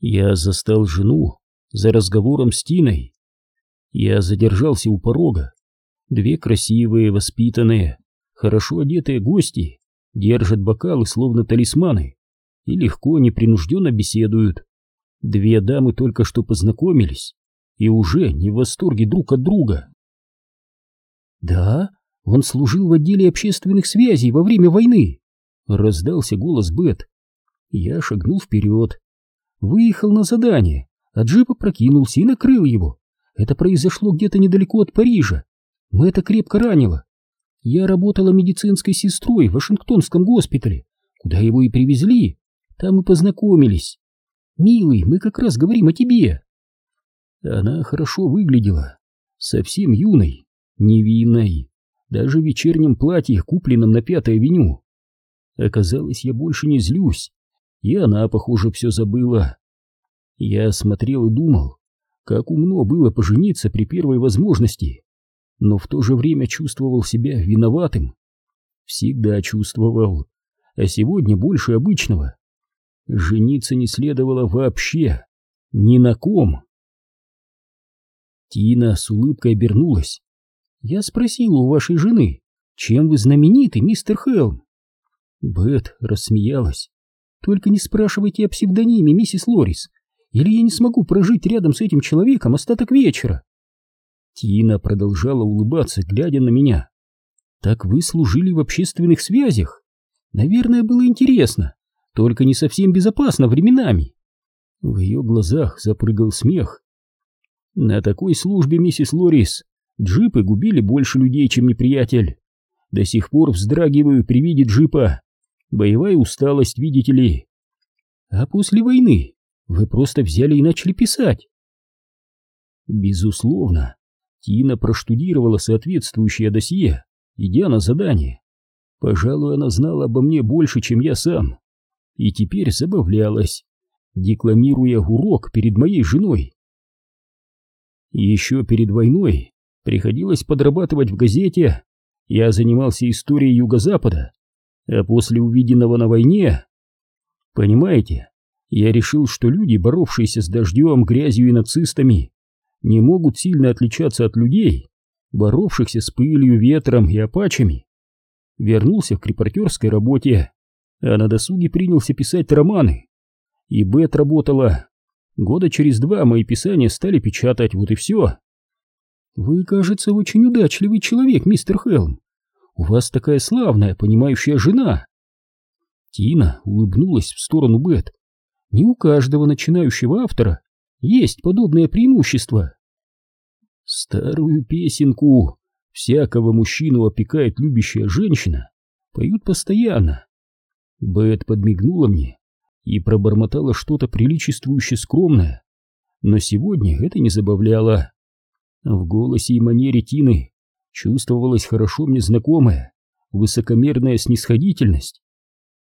Я застал жену за разговором с Тиной. Я задержался у порога. Две красивые, воспитанные, хорошо одетые гости держат бокалы словно талисманы и легко, непринужденно беседуют. Две дамы только что познакомились и уже не в восторге друг от друга. «Да, он служил в отделе общественных связей во время войны», — раздался голос Бет. Я шагнул вперед. Выехал на задание, а джип опрокинулся и накрыл его. Это произошло где-то недалеко от Парижа. Мы это крепко ранило. Я работала медицинской сестрой в Вашингтонском госпитале, куда его и привезли. Там и познакомились. Милый, мы как раз говорим о тебе. Она хорошо выглядела, совсем юной, невинной, даже в вечернем платье, купленном на Пятой авеню. Оказалось, я больше не злюсь, и она, похоже, все забыла. Я смотрел и думал, как умно было пожениться при первой возможности, но в то же время чувствовал себя виноватым. Всегда чувствовал, а сегодня больше обычного. Жениться не следовало вообще, ни на ком. Тина с улыбкой обернулась. «Я спросила у вашей жены, чем вы знамениты, мистер Хелм?» Бет рассмеялась. «Только не спрашивайте о псевдониме, миссис Лорис, или я не смогу прожить рядом с этим человеком остаток вечера». Тина продолжала улыбаться, глядя на меня. «Так вы служили в общественных связях? Наверное, было интересно, только не совсем безопасно временами». В ее глазах запрыгал смех. На такой службе, миссис Лорис, джипы губили больше людей, чем неприятель. До сих пор вздрагиваю при виде джипа. Боевая усталость, видите ли. А после войны вы просто взяли и начали писать. Безусловно, Тина проштудировала соответствующее досье, идя на задание. Пожалуй, она знала обо мне больше, чем я сам. И теперь забавлялась, декламируя урок перед моей женой. Еще перед войной приходилось подрабатывать в газете. Я занимался историей Юго-Запада, а после увиденного на войне... Понимаете, я решил, что люди, боровшиеся с дождем, грязью и нацистами, не могут сильно отличаться от людей, боровшихся с пылью, ветром и апачами. Вернулся к репортерской работе, а на досуге принялся писать романы. И Бет работала Года через два мои писания стали печатать, вот и все. Вы, кажется, очень удачливый человек, мистер Хелм. У вас такая славная, понимающая жена. Тина улыбнулась в сторону Бет. Не у каждого начинающего автора есть подобное преимущество. Старую песенку «Всякого мужчину опекает любящая женщина» поют постоянно. Бет подмигнула мне и пробормотала что-то приличествующе скромное, но сегодня это не забавляло. В голосе и манере Тины чувствовалась хорошо мне знакомая высокомерная снисходительность.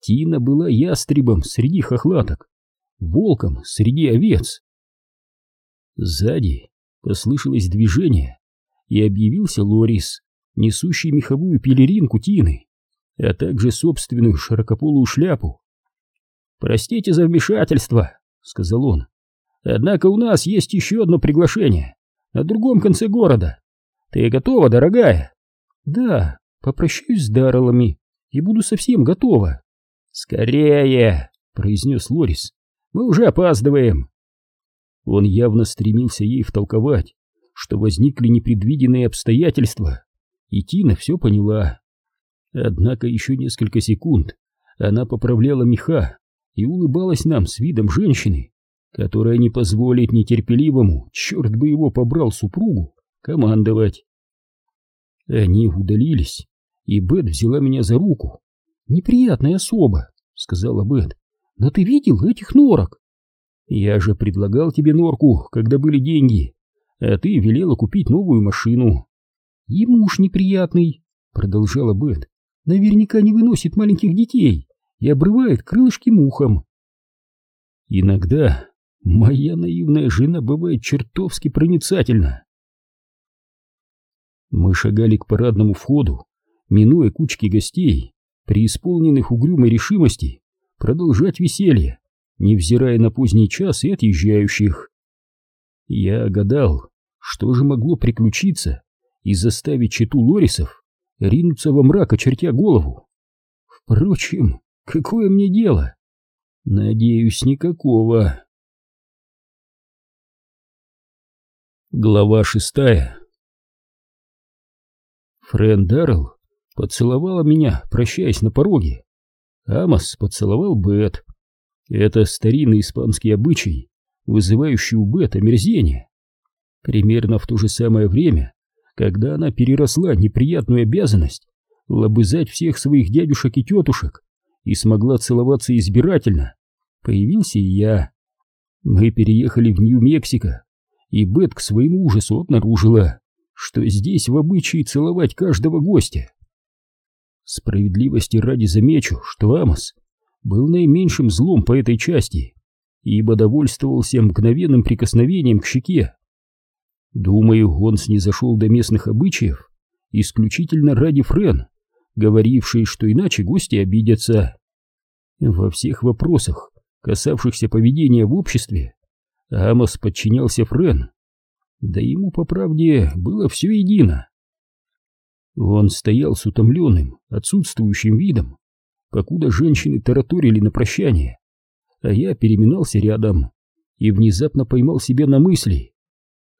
Тина была ястребом среди хохлаток, волком среди овец. Сзади послышалось движение, и объявился Лорис, несущий меховую пелеринку Тины, а также собственную широкополую шляпу. «Простите за вмешательство», — сказал он. «Однако у нас есть еще одно приглашение на другом конце города. Ты готова, дорогая?» «Да, попрощаюсь с Дарреллами и буду совсем готова». «Скорее!» — произнес Лорис. «Мы уже опаздываем». Он явно стремился ей втолковать, что возникли непредвиденные обстоятельства, и Тина все поняла. Однако еще несколько секунд она поправляла меха, и улыбалась нам с видом женщины, которая не позволит нетерпеливому, черт бы его побрал супругу, командовать. Они удалились, и Бет взяла меня за руку. «Неприятная особа», — сказала Бет, — «но ты видел этих норок?» «Я же предлагал тебе норку, когда были деньги, а ты велела купить новую машину». «И муж неприятный», — продолжала Бет, — «наверняка не выносит маленьких детей и обрывает крылышки мухам. Иногда моя наивная жена бывает чертовски проницательна. Мы шагали к парадному входу, минуя кучки гостей, преисполненных угрюмой решимости продолжать веселье, невзирая на поздний час и отъезжающих. Я гадал, что же могло приключиться и заставить читу Лорисов ринуться во мрак, очертя голову. Впрочем, какое мне дело? Надеюсь, никакого. Глава шестая Френ Даррелл поцеловала меня, прощаясь на пороге. Амос поцеловал Бет. Это старинный испанский обычай, вызывающий у Бет омерзение. Примерно в то же самое время, когда она переросла неприятную обязанность лобызать всех своих дядюшек и тетушек и смогла целоваться избирательно, появился и я. Мы переехали в Нью-Мексико, и Бет к своему ужасу обнаружила, что здесь в обычае целовать каждого гостя. Справедливости ради замечу, что Амос был наименьшим злом по этой части, ибо довольствовался мгновенным прикосновением к щеке. Думаю, он снизошел до местных обычаев исключительно ради Френ, говорившей, что иначе гости обидятся. Во всех вопросах, касавшихся поведения в обществе, Амос подчинялся Френ, да ему, по правде, было все едино. Он стоял с утомленным, отсутствующим видом, покуда женщины тараторили на прощание, а я переминался рядом и внезапно поймал себя на мысли.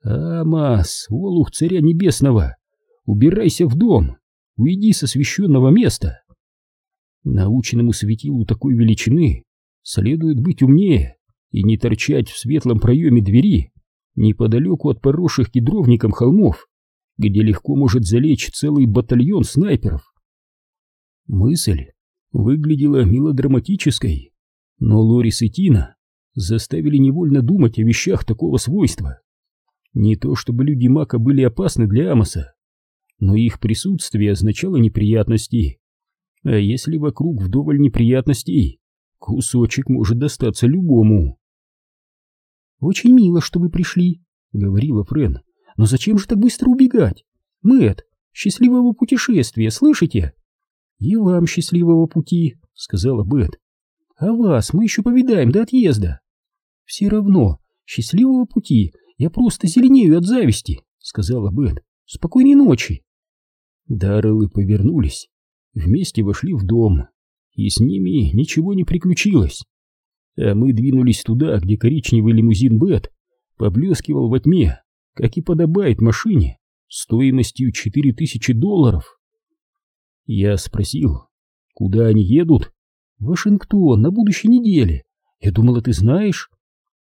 «Амас, олух царя небесного, убирайся в дом, уйди со священного места!» Наученному светилу такой величины следует быть умнее и не торчать в светлом проеме двери, неподалеку от поросших кедровником холмов, где легко может залечь целый батальон снайперов. Мысль выглядела мелодраматической, но Лорис и Тина заставили невольно думать о вещах такого свойства. Не то чтобы люди Мака были опасны для Амоса, но их присутствие означало неприятности. А если вокруг вдоволь неприятностей, кусочек может достаться любому. «Очень мило, что вы пришли», — говорила Френ. «Но зачем же так быстро убегать? Мэт, счастливого путешествия, слышите?» «И вам счастливого пути», — сказала Бет. «А вас мы еще повидаем до отъезда». «Все равно, счастливого пути, я просто зеленею от зависти», — сказала Бет. «Спокойной ночи». Дарреллы повернулись, вместе вошли в дом, и с ними ничего не приключилось а мы двинулись туда, где коричневый лимузин Бет поблескивал во тьме, как и подобает машине, стоимостью четыре тысячи долларов. Я спросил, куда они едут? Вашингтон на будущей неделе. Я думала, ты знаешь.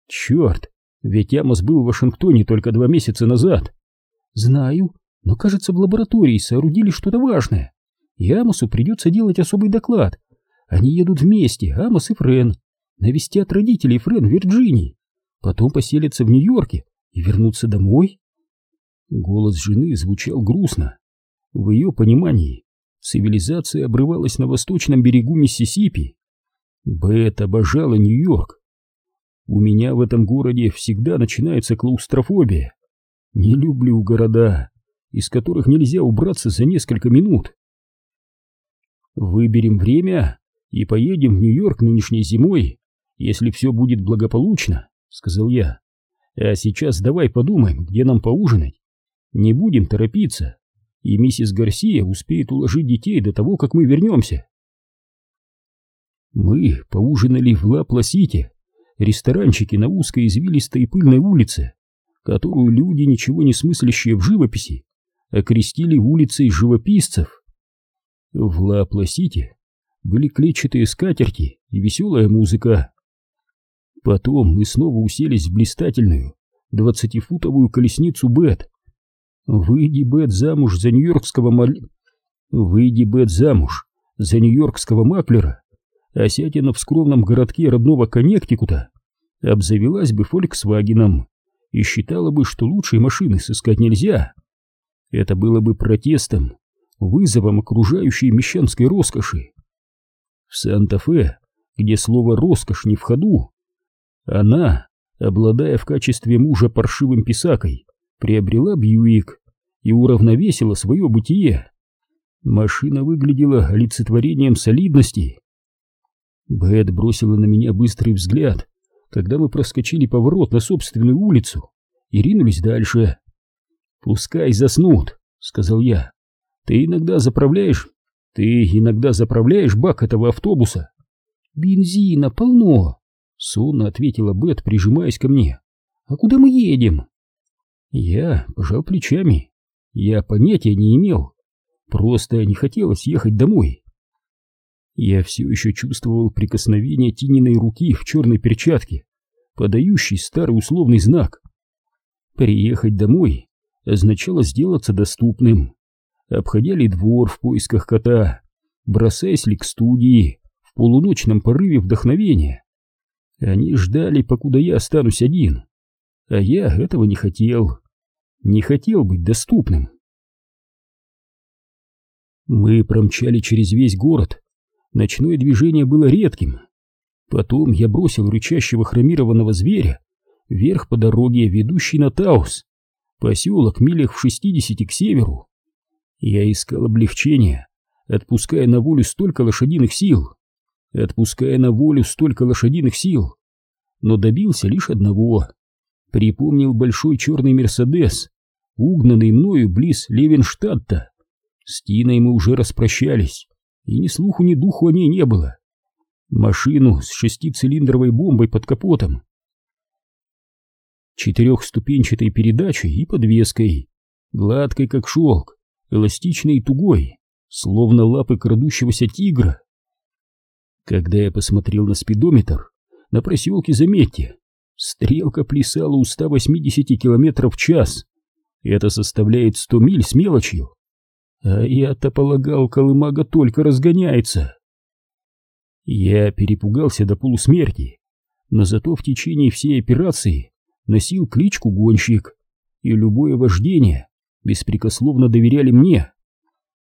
Черт, ведь Амос был в Вашингтоне только два месяца назад. Знаю, но кажется, в лаборатории соорудили что-то важное. И Амосу придется делать особый доклад. Они едут вместе, Амос и Френ навестят родителей Френ в Вирджинии, потом поселятся в Нью-Йорке и вернутся домой? Голос жены звучал грустно. В ее понимании цивилизация обрывалась на восточном берегу Миссисипи. Бет обожала Нью-Йорк. У меня в этом городе всегда начинается клаустрофобия. Не люблю города, из которых нельзя убраться за несколько минут. Выберем время и поедем в Нью-Йорк нынешней зимой если все будет благополучно, — сказал я. А сейчас давай подумаем, где нам поужинать. Не будем торопиться, и миссис Гарсия успеет уложить детей до того, как мы вернемся. Мы поужинали в Ла-Пласите, ресторанчике на узкой извилистой и пыльной улице, которую люди, ничего не смыслящие в живописи, окрестили улицей живописцев. В Ла-Пласите были клетчатые скатерти и веселая музыка. Потом мы снова уселись в блистательную двадцатифутовую колесницу Бет. Выйди, Бет, замуж за нью-йоркского мал... Выйди, Бет, замуж за нью-йоркского маклера, а Сятина в скромном городке родного Коннектикута обзавелась бы Фольксвагеном и считала бы, что лучшей машины сыскать нельзя. Это было бы протестом, вызовом окружающей мещанской роскоши. В Санта-Фе, где слово «роскошь» не в ходу, она, обладая в качестве мужа паршивым писакой, приобрела Бьюик и уравновесила свое бытие. Машина выглядела олицетворением солидности. Бет бросила на меня быстрый взгляд, когда мы проскочили поворот на собственную улицу и ринулись дальше. «Пускай заснут», — сказал я. «Ты иногда заправляешь... Ты иногда заправляешь бак этого автобуса?» «Бензина полно», — сонно ответила Бет, прижимаясь ко мне. «А куда мы едем?» Я пожал плечами. Я понятия не имел. Просто не хотелось ехать домой. Я все еще чувствовал прикосновение Тининой руки в черной перчатке, подающей старый условный знак. Приехать домой означало сделаться доступным. Обходя ли двор в поисках кота, бросаясь ли к студии в полуночном порыве вдохновения. Они ждали, покуда я останусь один, а я этого не хотел. Не хотел быть доступным. Мы промчали через весь город. Ночное движение было редким. Потом я бросил рычащего хромированного зверя вверх по дороге, ведущей на Таус, поселок милях в шестидесяти к северу. Я искал облегчения, отпуская на волю столько лошадиных сил, отпуская на волю столько лошадиных сил, но добился лишь одного. Припомнил большой черный Мерседес, угнанный мною близ Левенштадта. С Тиной мы уже распрощались, и ни слуху, ни духу о ней не было. Машину с шестицилиндровой бомбой под капотом. Четырехступенчатой передачей и подвеской, гладкой как шелк, эластичной и тугой, словно лапы крадущегося тигра. Когда я посмотрел на спидометр, на проселке, заметьте, стрелка плясала у 180 км в час. Это составляет 100 миль с мелочью. А я-то полагал, колымага только разгоняется. Я перепугался до полусмерти, но зато в течение всей операции носил кличку гонщик, и любое вождение беспрекословно доверяли мне.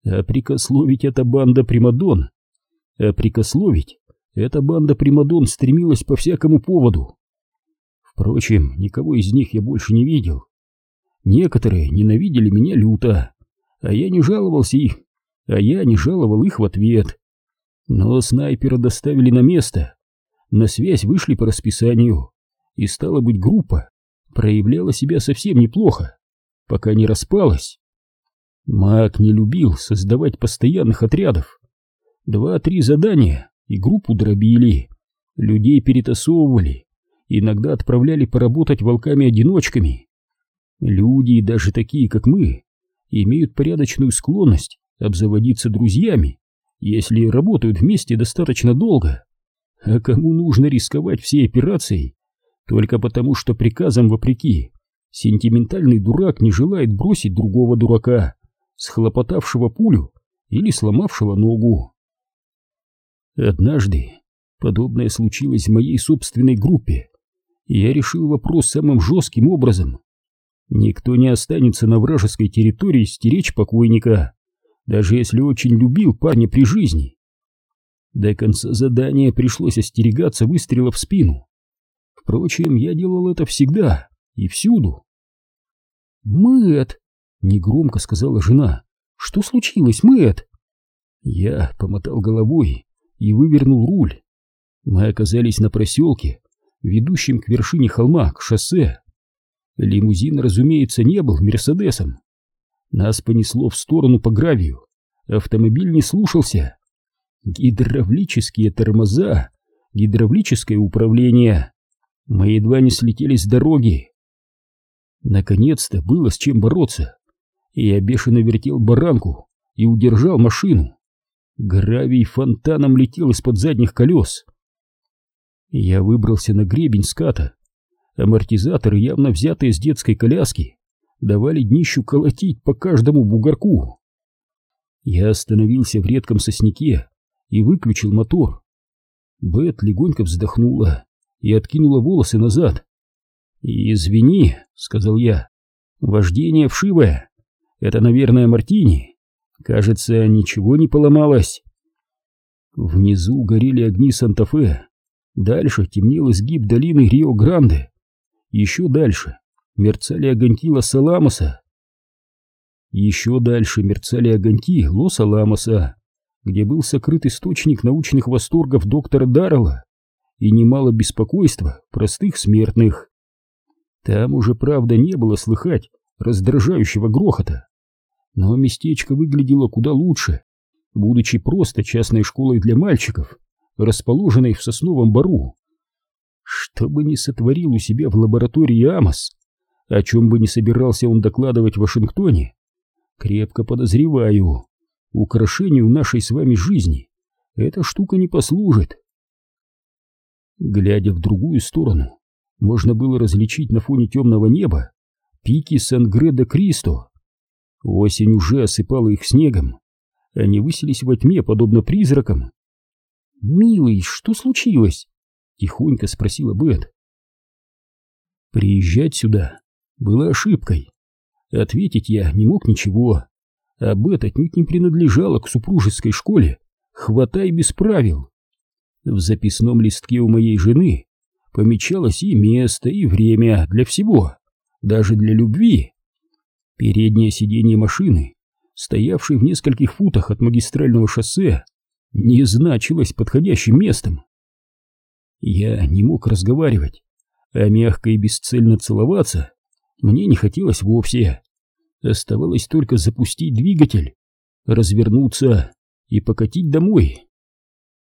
А прикословить эта банда Примадон, а прикословить эта банда Примадон стремилась по всякому поводу. Впрочем, никого из них я больше не видел. Некоторые ненавидели меня люто, а я не жаловался их, а я не жаловал их в ответ. Но снайпера доставили на место, на связь вышли по расписанию, и стала быть группа проявляла себя совсем неплохо, пока не распалась. Маг не любил создавать постоянных отрядов. Два-три задания, и группу дробили, людей перетасовывали, иногда отправляли поработать волками-одиночками. Люди, даже такие, как мы, имеют порядочную склонность обзаводиться друзьями, если работают вместе достаточно долго. А кому нужно рисковать всей операцией только потому, что приказом вопреки сентиментальный дурак не желает бросить другого дурака, схлопотавшего пулю или сломавшего ногу. Однажды подобное случилось в моей собственной группе, и я решил вопрос самым жестким образом. Никто не останется на вражеской территории стеречь покойника, даже если очень любил парня при жизни. До конца задания пришлось остерегаться выстрела в спину. Впрочем, я делал это всегда и всюду. «Мэт!» — негромко сказала жена. «Что случилось, Мэт?» Я помотал головой и вывернул руль. Мы оказались на проселке, ведущем к вершине холма, к шоссе. Лимузин, разумеется, не был Мерседесом. Нас понесло в сторону по гравию. Автомобиль не слушался. Гидравлические тормоза, гидравлическое управление. Мы едва не слетели с дороги. Наконец-то было с чем бороться. Я бешено вертел баранку и удержал машину. Гравий фонтаном летел из-под задних колес. Я выбрался на гребень ската Амортизаторы, явно взятые с детской коляски, давали днищу колотить по каждому бугорку. Я остановился в редком сосняке и выключил мотор. Бет легонько вздохнула и откинула волосы назад. «Извини», — сказал я, — «вождение вшивое. Это, наверное, Мартини. Кажется, ничего не поломалось». Внизу горели огни Санта-Фе. Дальше темнел изгиб долины Рио-Гранде. Еще дальше мерцали огоньки Лос-Аламоса. Еще дальше мерцали огоньки Лос-Аламоса. где был сокрыт источник научных восторгов доктора Даррелла и немало беспокойства простых смертных. Там уже, правда, не было слыхать раздражающего грохота, но местечко выглядело куда лучше, будучи просто частной школой для мальчиков, расположенной в сосновом бару. Что бы ни сотворил у себя в лаборатории Амос, о чем бы ни собирался он докладывать в Вашингтоне, крепко подозреваю, украшению нашей с вами жизни эта штука не послужит. Глядя в другую сторону, можно было различить на фоне темного неба пики Сан-Гредо-Кристо. Осень уже осыпала их снегом, они высились во тьме, подобно призракам. «Милый, что случилось?» — тихонько спросила Бет. Приезжать сюда было ошибкой. Ответить я не мог ничего, а Бет отнюдь не принадлежала к супружеской школе «Хватай без правил». В записном листке у моей жены помечалось и место, и время для всего, даже для любви. Переднее сиденье машины, стоявшей в нескольких футах от магистрального шоссе, не значилось подходящим местом. Я не мог разговаривать, а мягко и бесцельно целоваться мне не хотелось вовсе. Оставалось только запустить двигатель, развернуться и покатить домой.